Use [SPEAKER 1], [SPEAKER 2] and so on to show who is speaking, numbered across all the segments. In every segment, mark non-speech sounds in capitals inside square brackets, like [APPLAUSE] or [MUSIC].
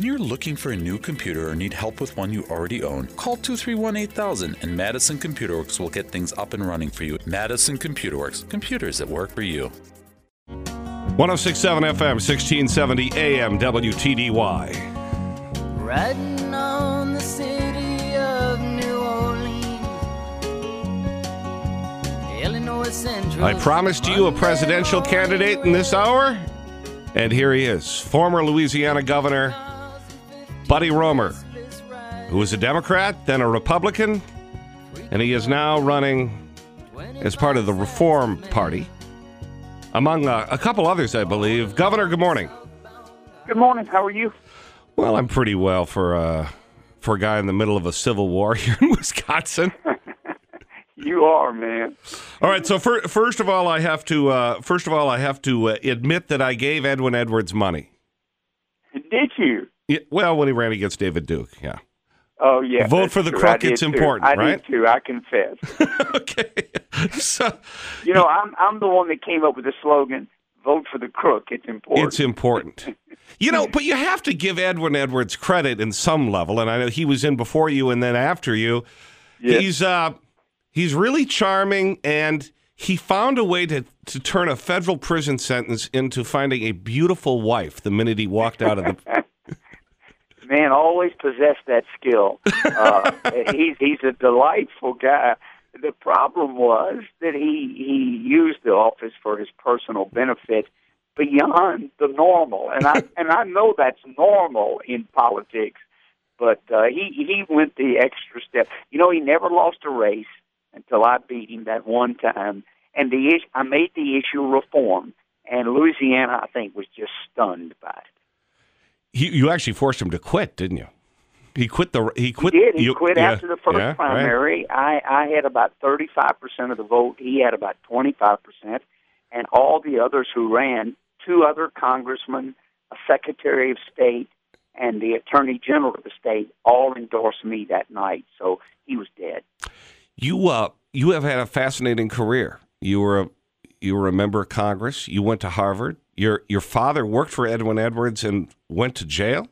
[SPEAKER 1] When you're looking for a new computer or need help with one you already own, call 231 8000 and Madison Computer Works will get things up and running for you. Madison Computer Works, computers that work for you.
[SPEAKER 2] 1067 FM, 1670 AM, WTDY.
[SPEAKER 3] Riding on the city of New Orleans, Illinois Central.
[SPEAKER 2] I promised you a presidential candidate in this hour, and here he is former Louisiana Governor Buddy Roemer, who was a Democrat, then a Republican, and he is now running as part of the Reform Party, among uh, a couple others, I believe. Governor, good morning.
[SPEAKER 4] Good morning. How are you?
[SPEAKER 2] Well, I'm pretty well for uh, for a guy in the middle of a civil war [LAUGHS] here in Wisconsin. [LAUGHS]
[SPEAKER 4] You are, man.
[SPEAKER 2] All right. So fir- first of all, I have to uh, first of all I have to uh, admit that I gave Edwin Edwards money.
[SPEAKER 4] Did you?
[SPEAKER 2] Yeah, well, when he ran against David Duke, yeah.
[SPEAKER 4] Oh, yeah.
[SPEAKER 2] Vote for the
[SPEAKER 4] true.
[SPEAKER 2] crook,
[SPEAKER 4] I
[SPEAKER 2] it's
[SPEAKER 4] too.
[SPEAKER 2] important,
[SPEAKER 4] I
[SPEAKER 2] right?
[SPEAKER 4] did too. I confess. [LAUGHS]
[SPEAKER 2] okay. So
[SPEAKER 4] You know, I'm I'm the one that came up with the slogan "Vote for the crook." It's important.
[SPEAKER 2] it's important. [LAUGHS] You know, but you have to give Edwin Edwards credit in some level, and I know he was in before you and then after you.
[SPEAKER 4] Yes.
[SPEAKER 2] He's uh he's really charming and he found a way to, to turn a federal prison sentence into finding a beautiful wife the minute he walked out of the [LAUGHS]
[SPEAKER 4] man always possessed that skill. Uh, [LAUGHS] he's he's a delightful guy. The problem was that he he used the office for his personal benefit beyond the normal, and I [LAUGHS] and I know that's normal in politics, but uh, he he went the extra step. You know, he never lost a race until I beat him that one time, and the I made the issue reform, and Louisiana I think was just stunned by it.
[SPEAKER 2] He, you actually forced him to quit, didn't you? He quit the he quit
[SPEAKER 4] He did. He
[SPEAKER 2] you-
[SPEAKER 4] quit
[SPEAKER 2] yeah,
[SPEAKER 4] after the first
[SPEAKER 2] yeah, right.
[SPEAKER 4] primary. I, I had about 35% of the vote. He had about 25%. And all the others who ran, two other congressmen, a secretary of state, and the attorney general of the state, all endorsed me that night. So he was dead.
[SPEAKER 2] You uh you have had a fascinating career. You were a you were a member of Congress. You went to Harvard. Your your father worked for Edwin Edwards and went to jail.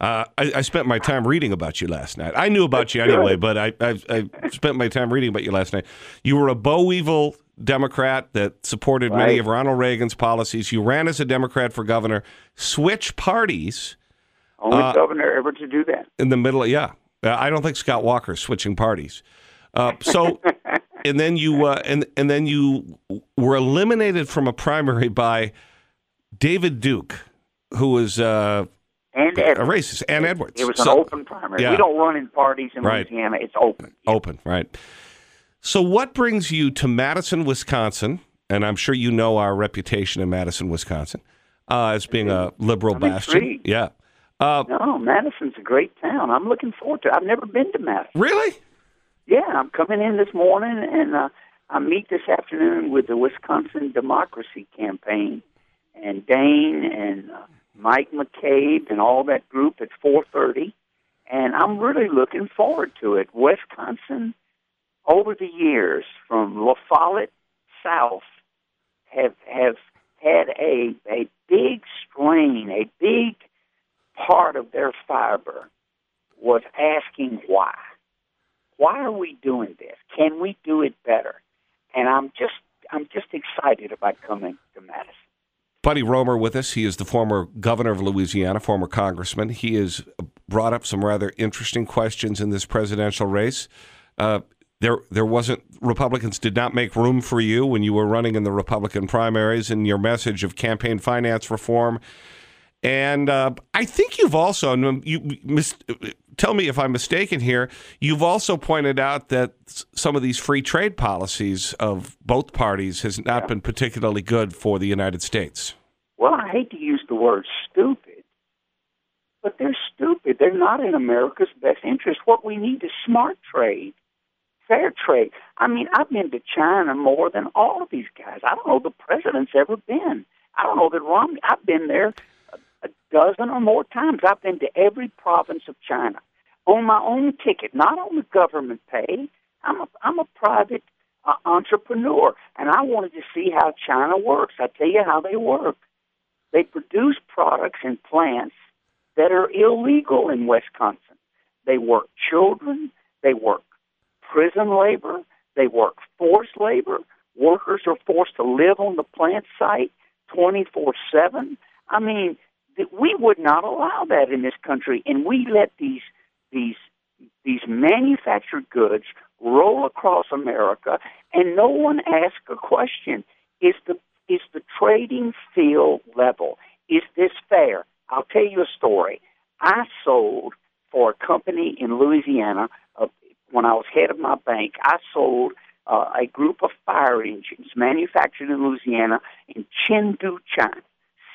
[SPEAKER 2] Uh, I, I spent my time reading about you last night. I knew about you anyway, but I, I, I spent my time reading about you last night. You were a Boll Weevil Democrat that supported many of Ronald Reagan's policies. You ran as a Democrat for governor, switched parties
[SPEAKER 4] Only
[SPEAKER 2] Uh,
[SPEAKER 4] governor ever to do that.
[SPEAKER 2] in the middle. of, Yeah, Uh, I don't think Scott Walker's switching parties. Uh, so, [LAUGHS] and then you uh, and and then you were eliminated from a primary by David Duke, who was uh,
[SPEAKER 4] And
[SPEAKER 2] a
[SPEAKER 4] Edwards.
[SPEAKER 2] racist, and Edwards.
[SPEAKER 4] It was an
[SPEAKER 2] So-
[SPEAKER 4] open primary.
[SPEAKER 2] yeah.
[SPEAKER 4] We don't run in parties in
[SPEAKER 2] Right.
[SPEAKER 4] Louisiana. It's open.
[SPEAKER 2] open, right? So, what brings you to Madison, Wisconsin? And I'm sure you know our reputation in Madison, Wisconsin, uh, as being a liberal
[SPEAKER 4] I'm
[SPEAKER 2] bastion.
[SPEAKER 4] intrigued.
[SPEAKER 2] Yeah. Uh,
[SPEAKER 4] No, Madison's a great town. I'm looking forward to it. I've never been to Madison.
[SPEAKER 2] really?
[SPEAKER 4] Yeah, I'm coming in this morning, and uh, I meet this afternoon with the Wisconsin Democracy Campaign, and Dane and uh, Mike McCabe and all that group at 4:30, and I'm really looking forward to it. Wisconsin, over the years, from La Follette south, have have had a a big strain, a big part of their fiber was asking why why are we doing this? Can we do it better? And I'm just I'm just excited about coming to Madison.
[SPEAKER 2] Buddy Roemer with us. He is the former governor of Louisiana, former congressman. He has brought up some rather interesting questions in this presidential race. Uh, there, there wasn't Republicans did not make room for you when you were running in the Republican primaries, and your message of campaign finance reform. And uh, I think you've also you tell me if I'm mistaken here. You've also pointed out that some of these free trade policies of both parties has not been particularly good for the United States.
[SPEAKER 4] Well, I hate to use the word stupid, but they're stupid. They're not in America's best interest. What we need is smart trade, fair trade. I mean, I've been to China more than all of these guys. I don't know the president's ever been. I don't know that Romney. I've been there dozen or more times. I've been to every province of China on my own ticket, not on the government pay. I'm a I'm a private uh, entrepreneur, and I wanted to see how China works. I tell you how they work. They produce products and plants that are illegal in Wisconsin. They work children, they work prison labor, they work forced labor. Workers are forced to live on the plant site 24 7. I mean, we would not allow that in this country, and we let these these these manufactured goods roll across America, and no one asks a question: Is the is the trading field level? Is this fair? I'll tell you a story. I sold for a company in Louisiana uh, when I was head of my bank. I sold uh, a group of fire engines manufactured in Louisiana in Chengdu, China.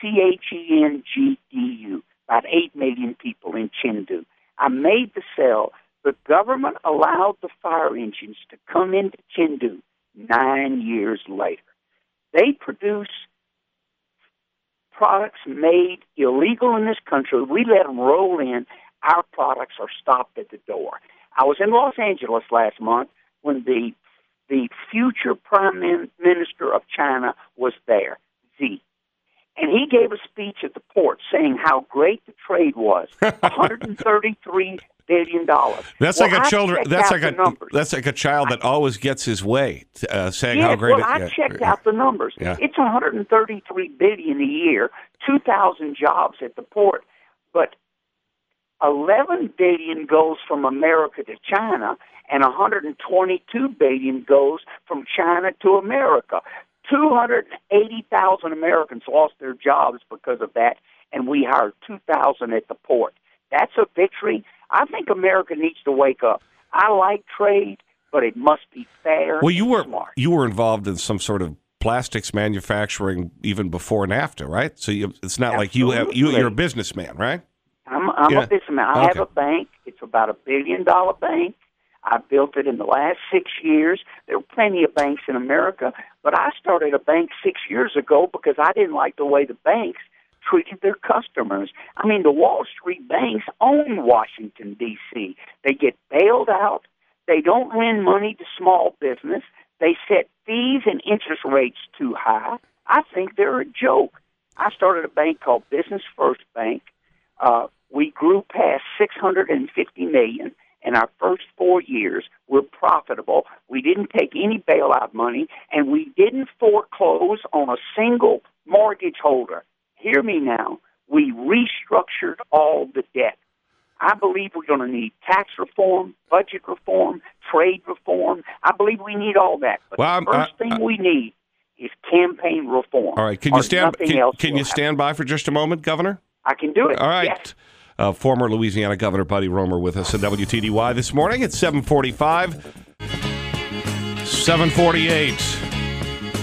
[SPEAKER 4] C H E N G D U. About 8 million people in Chengdu. I made the sale. The government allowed the fire engines to come into Chengdu nine years later. They produce products made illegal in this country. We let them roll in. Our products are stopped at the door. I was in Los Angeles last month when the the future prime minister of China was there, Xi. And he gave a speech at the port saying how great the trade was. [LAUGHS] 133 billion dollars.
[SPEAKER 2] That's
[SPEAKER 4] well,
[SPEAKER 2] like a
[SPEAKER 4] I
[SPEAKER 2] children. That's like a
[SPEAKER 4] numbers.
[SPEAKER 2] that's like a child that always gets his way, uh, saying
[SPEAKER 4] Yes,
[SPEAKER 2] how great
[SPEAKER 4] well,
[SPEAKER 2] it
[SPEAKER 4] I
[SPEAKER 2] yeah,
[SPEAKER 4] checked
[SPEAKER 2] yeah.
[SPEAKER 4] out the numbers.
[SPEAKER 2] Yeah.
[SPEAKER 4] It's 133 billion a year, 2,000 jobs at the port, but 11 billion goes from America to China, and 122 billion goes from China to America. 280,000 Americans lost their jobs because of that, and we hired 2,000 at the port. That's a victory. I think America needs to wake up. I like trade, but it must be fair.
[SPEAKER 2] Well, you were
[SPEAKER 4] smart.
[SPEAKER 2] you were involved in some sort of plastics manufacturing even before NAFTA, right? So you, it's not like you have you, you're a businessman, right?
[SPEAKER 4] I'm, I'm
[SPEAKER 2] Yeah.
[SPEAKER 4] a businessman. I have a bank. It's about a billion dollar bank. I built it in the last six years. There were plenty of banks in America, but I started a bank six years ago because I didn't like the way the banks treated their customers. I mean, the Wall Street banks own Washington, D.C. They get bailed out. They don't lend money to small business. They set fees and interest rates too high. I think they're a joke. I started a bank called Business First Bank. Uh, we grew past 650 million in our first four years. We're profitable. We didn't take any bailout money, and we didn't foreclose on a single mortgage holder. Hear me now. We restructured all the debt. I believe we're going to need tax reform, budget reform, trade reform. I believe we need all that. But
[SPEAKER 2] Well, I'm-
[SPEAKER 4] the first
[SPEAKER 2] I-
[SPEAKER 4] thing we need is campaign reform.
[SPEAKER 2] All right, can you stand can, can you
[SPEAKER 4] happen.
[SPEAKER 2] stand by for just a moment, Governor?
[SPEAKER 4] I can do it.
[SPEAKER 2] All right.
[SPEAKER 4] Yes.
[SPEAKER 2] Uh, former Louisiana Governor Buddy Roemer with us at WTDY this morning at 745. 748.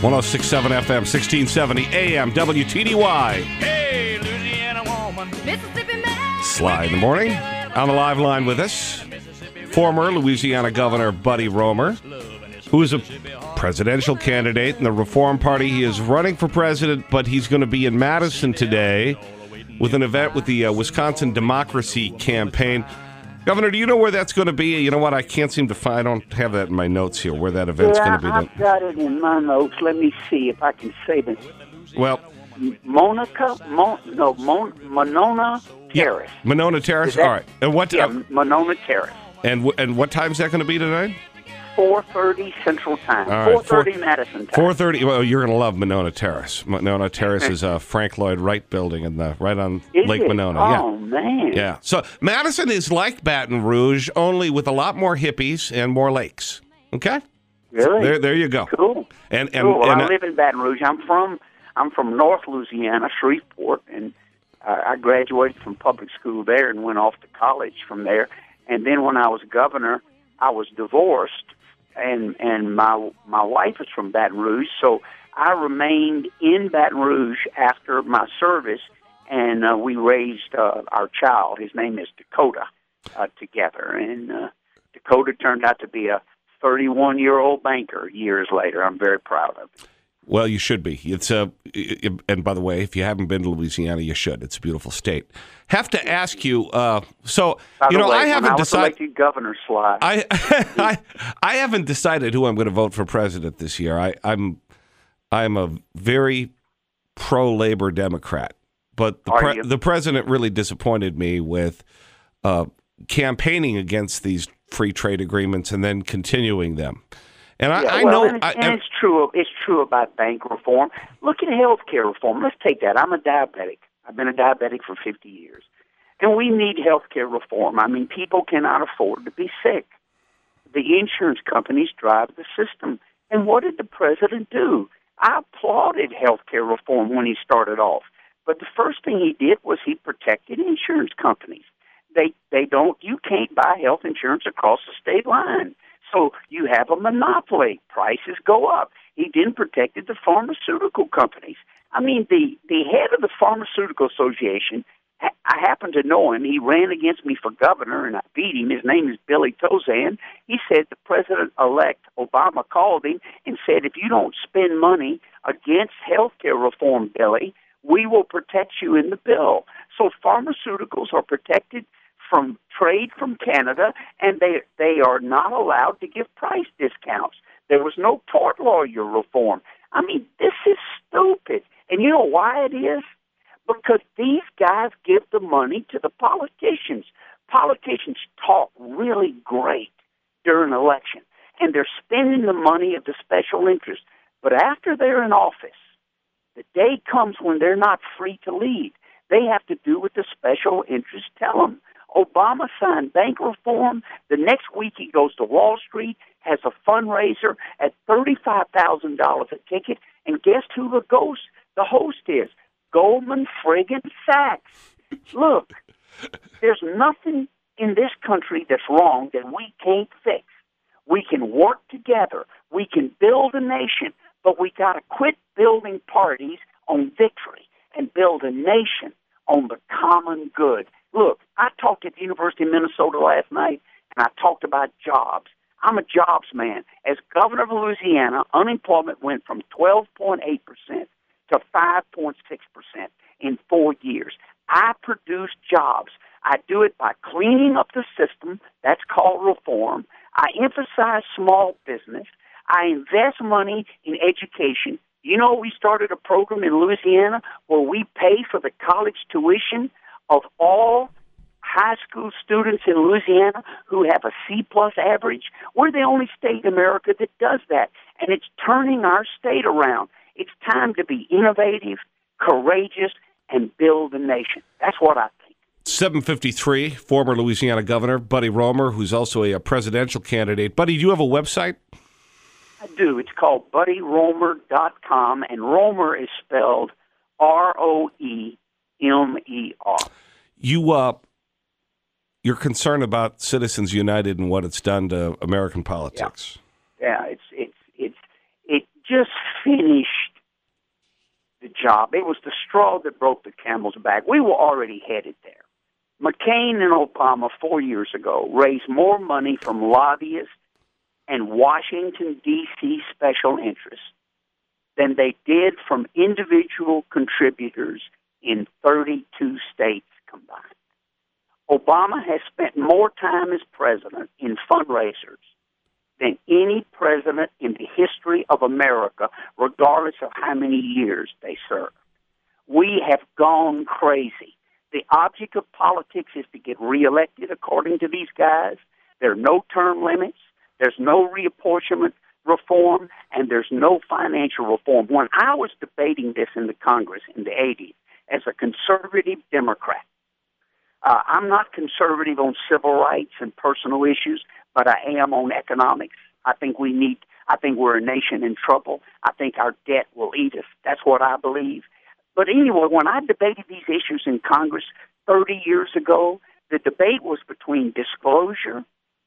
[SPEAKER 2] 1067 FM, 1670 AM, WTDY.
[SPEAKER 5] Hey, Louisiana woman.
[SPEAKER 3] Mississippi man.
[SPEAKER 2] Sly in the morning. On the live line with us, former Louisiana Governor Buddy Roemer, who is a presidential candidate in the Reform Party. He is running for president, but he's going to be in Madison today with an event with the uh, Wisconsin Democracy Campaign. Governor, do you know where that's going to be? You know what? I can't seem to find. I don't have that in my notes here. Where that event's
[SPEAKER 4] yeah,
[SPEAKER 2] going to be?
[SPEAKER 4] I've got it in my notes. Let me see if I can save it.
[SPEAKER 2] well,
[SPEAKER 4] Monica, Mon, no, Mon, Monona Terrace.
[SPEAKER 2] Yeah, Monona Terrace.
[SPEAKER 4] That-
[SPEAKER 2] All right. And what?
[SPEAKER 4] Yeah,
[SPEAKER 2] uh,
[SPEAKER 4] Monona Terrace.
[SPEAKER 2] and wh- and what time is that going to be tonight?
[SPEAKER 4] 4:30 Central Time.
[SPEAKER 2] All right,
[SPEAKER 4] 4:30
[SPEAKER 2] four-
[SPEAKER 4] Madison time.
[SPEAKER 2] Four thirty. Well, you're gonna love Monona Terrace. Monona Terrace is a [LAUGHS] Frank Lloyd Wright building in the right on
[SPEAKER 4] Is
[SPEAKER 2] Lake
[SPEAKER 4] it?
[SPEAKER 2] Monona.
[SPEAKER 4] Oh man.
[SPEAKER 2] Yeah, yeah. So Madison is like Baton Rouge, only with a lot more hippies and more lakes. Okay,
[SPEAKER 4] Really?
[SPEAKER 2] there, there you go.
[SPEAKER 4] Cool.
[SPEAKER 2] And and,
[SPEAKER 4] cool. Well,
[SPEAKER 2] and
[SPEAKER 4] I
[SPEAKER 2] uh,
[SPEAKER 4] live in Baton Rouge. I'm from I'm from North Louisiana, Shreveport, and uh, I graduated from public school there and went off to college from there. And then when I was governor, I was divorced, and and my my wife is from Baton Rouge, so I remained in Baton Rouge after my service, and uh, we raised uh, our child. His name is Dakota, uh, together, and uh, Dakota turned out to be a 31 year old banker years later. I'm very proud of it.
[SPEAKER 2] Well, you should be. It's a. and by the way, if you haven't been to Louisiana, you should. It's a beautiful state. Have to ask you. Uh, so
[SPEAKER 4] By
[SPEAKER 2] you know,
[SPEAKER 4] way,
[SPEAKER 2] I haven't decided.
[SPEAKER 4] governor, Sly.
[SPEAKER 2] I, [LAUGHS] I I haven't decided who I'm going to vote for president this year. I, I'm I'm a very pro labor Democrat, but the, pre- the president really disappointed me with uh, campaigning against these free trade agreements and then continuing them. And I,
[SPEAKER 4] Yeah,
[SPEAKER 2] I know.
[SPEAKER 4] and,
[SPEAKER 2] I,
[SPEAKER 4] and it's true. It's true about bank reform. Look at health care reform. Let's take that. I'm a diabetic. I've been a diabetic for 50 years, and we need health care reform. I mean, people cannot afford to be sick. The insurance companies drive the system. And what did the president do? I applauded health care reform when he started off, but the first thing he did was he protected insurance companies. They they don't. You can't buy health insurance across the state line. So you have a monopoly. Prices go up. He then protected the pharmaceutical companies. I mean, the the head of the Pharmaceutical Association. ha- I happen to know him. He ran against me for governor, and I beat him. His name is Billy Tauzin. He said the president-elect Obama called him and said, "If you don't spend money against health care reform, Billy, we will protect you in the bill." So pharmaceuticals are protected from trade from Canada, and they they are not allowed to give price discounts. There was no tort lawyer reform. I mean, this is stupid. And you know why it is? Because these guys give the money to the politicians. Politicians talk really great during election, and they're spending the money of the special interest. But after they're in office, the day comes when they're not free to lead. They have to do what the special interests tell them. Obama signed bank reform. The next week he goes to Wall Street, has a fundraiser at thirty-five thousand dollars a ticket, and guess who the ghost, the host is? Goldman friggin' Sachs. Look, [LAUGHS] there's nothing in this country that's wrong that we can't fix. We can work together. We can build a nation, but we got to quit building parties on victory and build a nation on the common good. Look, I talked at the University of Minnesota last night, and I talked about jobs. I'm a jobs man. As governor of Louisiana, unemployment went from 12.8% to 5.6% in four years. I produce jobs. I do it by cleaning up the system. That's called reform. I emphasize small business. I invest money in education. You know, we started a program in Louisiana where we pay for the college tuition of all high school students in Louisiana who have a C plus average. We're the only state in America that does that, and it's turning our state around. It's time to be innovative, courageous, and build a nation. That's what I think.
[SPEAKER 2] 753, former Louisiana Governor Buddy Roemer, who's also a, presidential candidate. Buddy, do you have a website?
[SPEAKER 4] I do. It's called BuddyRoemer.com, and Roemer is spelled R O E M E R.
[SPEAKER 2] You, uh, you're concerned about Citizens United and what it's done to American politics.
[SPEAKER 4] Yeah, it's it's it's it just finished the job. It was the straw that broke the camel's back. We were already headed there. McCain and Obama four years ago raised more money from lobbyists and Washington D.C. special interests than they did from individual contributors in 32 states combined. Obama has spent more time as president in fundraisers than any president in the history of America, regardless of how many years they serve. We have gone crazy. The object of politics is to get reelected, according to these guys. There are no term limits, there's no reapportionment reform, and there's no financial reform. When I was debating this in the Congress in the 80s as a conservative Democrat, uh, I'm not conservative on civil rights and personal issues, but I am on economics. I think we need. I think we're a nation in trouble. I think our debt will eat us. That's what I believe. But anyway, when I debated these issues in Congress 30 years ago, the debate was between disclosure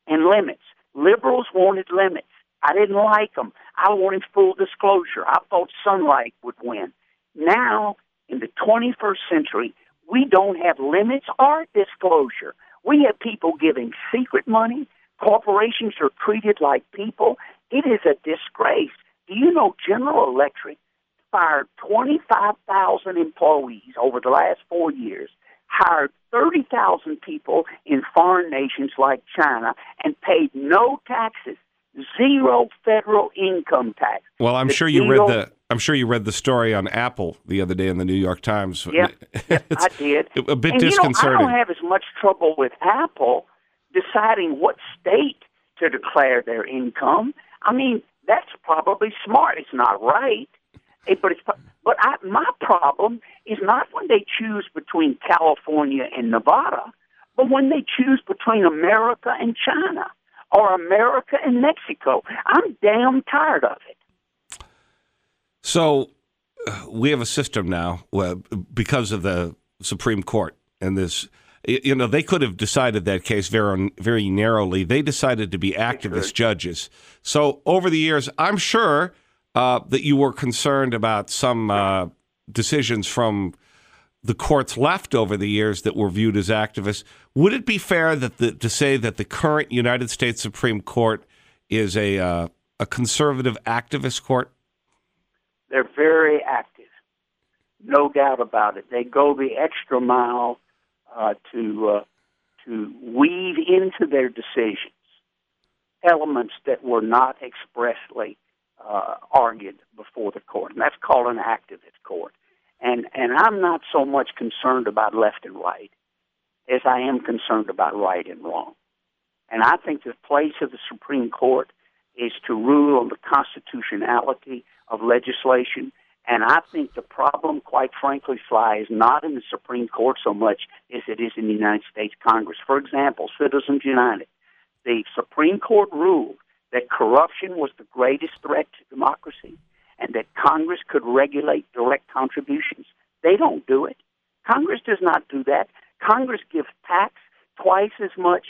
[SPEAKER 4] and limits. Liberals wanted limits. I didn't like them. I wanted full disclosure. I thought sunlight would win. Now, in the 21st century, we don't have limits or disclosure. We have people giving secret money. Corporations are treated like people. It is a disgrace. Do you know General Electric fired 25,000 employees over the last four years, hired 30,000 people in foreign nations like China, and paid no taxes, zero federal income tax.
[SPEAKER 2] Well, I'm
[SPEAKER 4] The
[SPEAKER 2] sure you read the I'm sure you read the story on Apple the other day in the New York Times.
[SPEAKER 4] Yeah, [LAUGHS] I
[SPEAKER 2] It's
[SPEAKER 4] did.
[SPEAKER 2] a bit
[SPEAKER 4] and
[SPEAKER 2] disconcerting.
[SPEAKER 4] You know, I don't have as much trouble with Apple deciding what state to declare their income. I mean, that's probably smart. It's not right, Eh, but it's. But I, my problem is not when they choose between California and Nevada, but when they choose between America and China or America and Mexico. I'm damn tired of it.
[SPEAKER 2] So uh, we have a system now well, because of the Supreme Court and this. You know, they could have decided that case very, very narrowly. They decided to be activist judges. So over the years, I'm sure uh, that you were concerned about some uh, decisions from the courts left over the years that were viewed as activists. Would it be fair that the, to say that the current United States Supreme Court is a uh, a conservative activist court?
[SPEAKER 4] They're very active, no doubt about it. They go the extra mile uh, to uh, to weave into their decisions elements that were not expressly uh, argued before the court, and that's called an activist court. And and I'm not so much concerned about left and right as I am concerned about right and wrong. And I think the place of the Supreme Court is to rule on the constitutionality of legislation. And I think the problem, quite frankly, Sly, is not in the Supreme Court so much as it is in the United States Congress. For example, Citizens United. The Supreme Court ruled that corruption was the greatest threat to democracy and that Congress could regulate direct contributions. They don't do it. Congress does not do that. Congress gives tax twice as much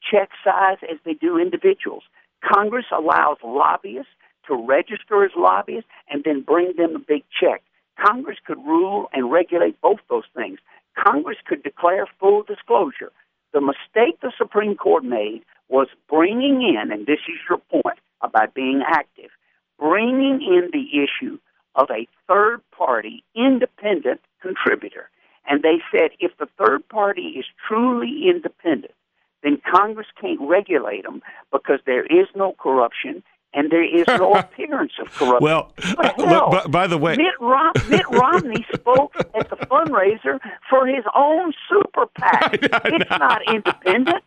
[SPEAKER 4] check size as they do individuals. Congress allows lobbyists to register as lobbyists and then bring them a big check. Congress could rule and regulate both those things. Congress could declare full disclosure. The mistake the Supreme Court made was bringing in, and this is your point about being active, bringing in the issue of a third party independent contributor. And they said if the third party is truly independent, then Congress can't regulate them because there is no corruption and there is no [LAUGHS] appearance of corruption.
[SPEAKER 2] Well,
[SPEAKER 4] But
[SPEAKER 2] look, by, by the way,
[SPEAKER 4] Mitt, Rom- Mitt Romney [LAUGHS] spoke at the fundraiser for his own super PAC. It's not independent.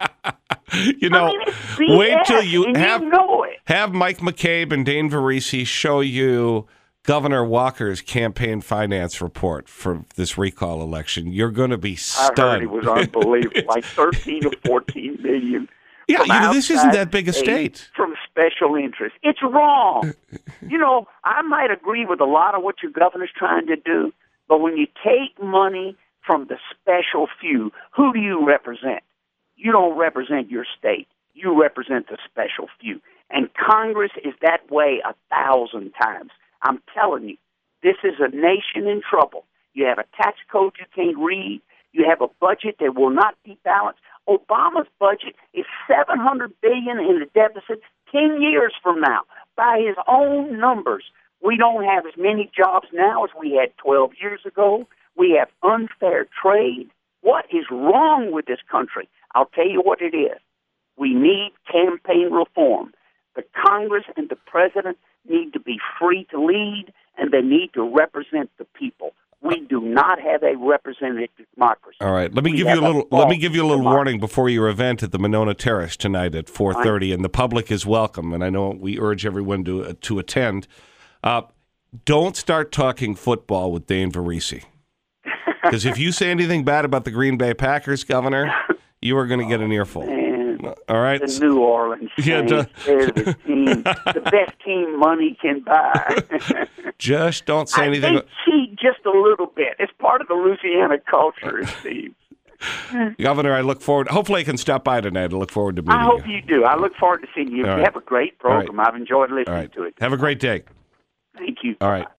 [SPEAKER 4] [LAUGHS]
[SPEAKER 2] you know,
[SPEAKER 4] I mean,
[SPEAKER 2] wait till you have
[SPEAKER 4] you know it.
[SPEAKER 2] have Mike McCabe and Dane Verisi show you Governor Walker's campaign finance report for this recall election. You're going to be
[SPEAKER 4] I
[SPEAKER 2] stunned.
[SPEAKER 4] heard it was unbelievable, [LAUGHS] like thirteen or fourteen million.
[SPEAKER 2] Yeah, you know, this isn't that big a state.
[SPEAKER 4] from special interest. It's wrong. [LAUGHS] you know, I might agree with a lot of what your governor's trying to do, but when you take money from the special few, who do you represent? You don't represent your state. You represent the special few. And Congress is that way a thousand times. I'm telling you, this is a nation in trouble. You have a tax code you can't read. You have a budget that will not be balanced. Obama's budget is 700 billion in the deficit 10 years from now. By his own numbers, we don't have as many jobs now as we had 12 years ago. We have unfair trade. What is wrong with this country? I'll tell you what it is. We need campaign reform. The Congress and the president need to be free to lead, and they need to represent the people. We do not have a representative democracy.
[SPEAKER 2] All right, let me
[SPEAKER 4] We
[SPEAKER 2] give you a little. Let me give you a little
[SPEAKER 4] democracy.
[SPEAKER 2] warning before your event at the Monona Terrace tonight at four thirty, and the public is welcome. And I know we urge everyone to uh, to attend. Uh, don't start talking football with Dane Verisi, because if you say anything bad about the Green Bay Packers, Governor, you are going to get an earful. [LAUGHS] All right,
[SPEAKER 4] the New Orleans [LAUGHS]
[SPEAKER 2] Yeah,
[SPEAKER 4] Saints, they're the [LAUGHS] team, the best team money can buy. [LAUGHS]
[SPEAKER 2] just don't say
[SPEAKER 4] I,
[SPEAKER 2] anything.
[SPEAKER 4] they cheat just a little bit. It's part of the Louisiana culture, seems.
[SPEAKER 2] Governor, I look forward. Hopefully, I can stop by tonight. I look forward to meeting
[SPEAKER 4] I hope
[SPEAKER 2] you.
[SPEAKER 4] you do. I look forward to seeing you.
[SPEAKER 2] All
[SPEAKER 4] You
[SPEAKER 2] right.
[SPEAKER 4] have a great program. I've enjoyed listening
[SPEAKER 2] right,
[SPEAKER 4] to it.
[SPEAKER 2] have a great day.
[SPEAKER 4] Thank you.
[SPEAKER 2] All right.